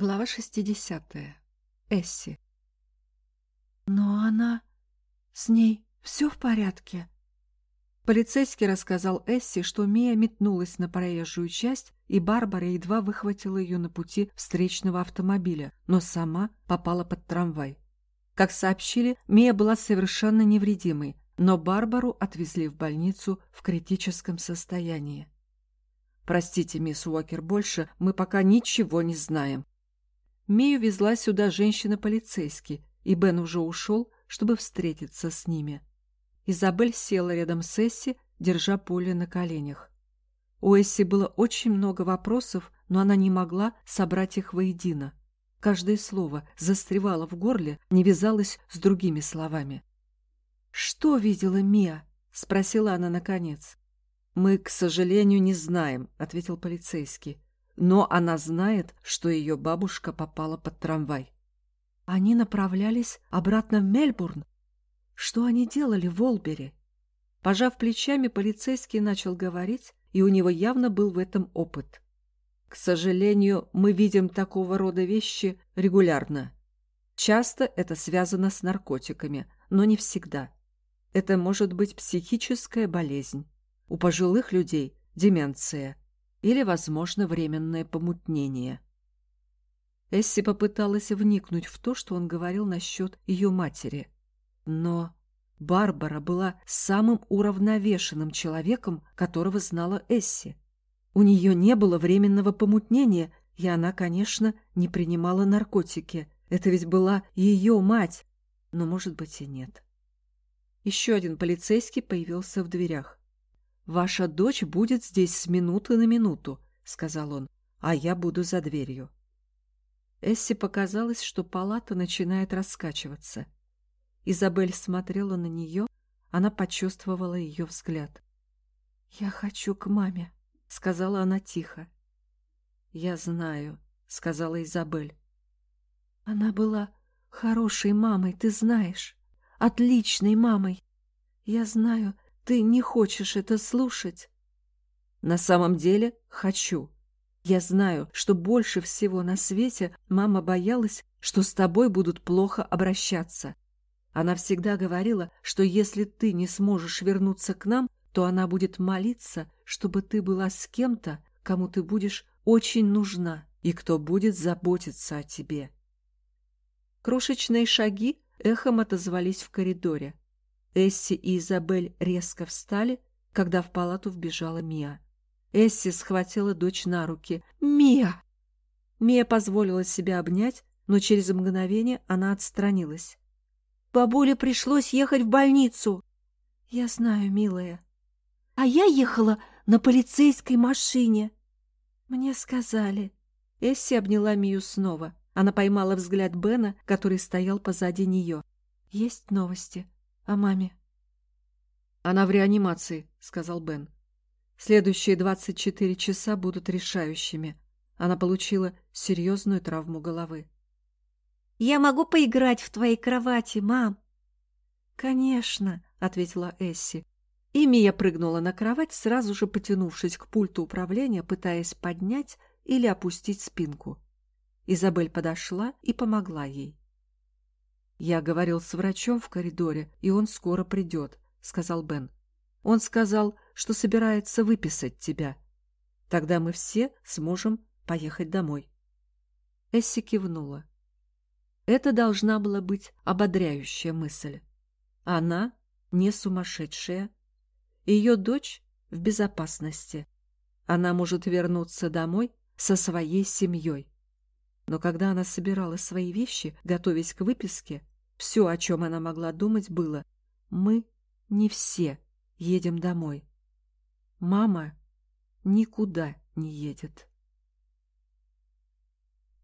Глава 60. Эсси. Но она... С ней все в порядке? Полицейский рассказал Эсси, что Мия метнулась на проезжую часть, и Барбара едва выхватила ее на пути встречного автомобиля, но сама попала под трамвай. Как сообщили, Мия была совершенно невредимой, но Барбару отвезли в больницу в критическом состоянии. «Простите, мисс Уокер, больше мы пока ничего не знаем», Мию везла сюда женщина-полицейский, и Бен уже ушел, чтобы встретиться с ними. Изабель села рядом с Эсси, держа Поле на коленях. У Эсси было очень много вопросов, но она не могла собрать их воедино. Каждое слово застревало в горле, не вязалось с другими словами. «Что видела Мия?» — спросила она наконец. «Мы, к сожалению, не знаем», — ответил полицейский но она знает, что ее бабушка попала под трамвай. Они направлялись обратно в Мельбурн. Что они делали в Олбери? Пожав плечами, полицейский начал говорить, и у него явно был в этом опыт. К сожалению, мы видим такого рода вещи регулярно. Часто это связано с наркотиками, но не всегда. Это может быть психическая болезнь. У пожилых людей – деменция – или, возможно, временное помутнение. Эсси попыталась вникнуть в то, что он говорил насчет ее матери. Но Барбара была самым уравновешенным человеком, которого знала Эсси. У нее не было временного помутнения, и она, конечно, не принимала наркотики. Это ведь была ее мать. Но, может быть, и нет. Еще один полицейский появился в дверях. «Ваша дочь будет здесь с минуты на минуту», — сказал он, — «а я буду за дверью». Эсси показалось, что палата начинает раскачиваться. Изабель смотрела на нее, она почувствовала ее взгляд. «Я хочу к маме», — сказала она тихо. «Я знаю», — сказала Изабель. «Она была хорошей мамой, ты знаешь, отличной мамой. Я знаю, ты не хочешь это слушать. На самом деле хочу. Я знаю, что больше всего на свете мама боялась, что с тобой будут плохо обращаться. Она всегда говорила, что если ты не сможешь вернуться к нам, то она будет молиться, чтобы ты была с кем-то, кому ты будешь очень нужна и кто будет заботиться о тебе. Крошечные шаги эхом отозвались в коридоре. Эсси и Изабель резко встали, когда в палату вбежала Мия. Эсси схватила дочь на руки. «Мия!» Мия позволила себя обнять, но через мгновение она отстранилась. «Бабуле пришлось ехать в больницу!» «Я знаю, милая. А я ехала на полицейской машине!» «Мне сказали». Эсси обняла Мию снова. Она поймала взгляд Бена, который стоял позади нее. «Есть новости?» О маме. «Она в реанимации», — сказал Бен. «Следующие двадцать четыре часа будут решающими. Она получила серьезную травму головы». «Я могу поиграть в твоей кровати, мам?» «Конечно», — ответила Эсси. И Мия прыгнула на кровать, сразу же потянувшись к пульту управления, пытаясь поднять или опустить спинку. Изабель подошла и помогла ей. «Я говорил с врачом в коридоре, и он скоро придет», — сказал Бен. «Он сказал, что собирается выписать тебя. Тогда мы все сможем поехать домой». Эсси кивнула. Это должна была быть ободряющая мысль. Она не сумасшедшая. Ее дочь в безопасности. Она может вернуться домой со своей семьей. Но когда она собирала свои вещи, готовясь к выписке, все, о чем она могла думать, было «Мы не все едем домой. Мама никуда не едет».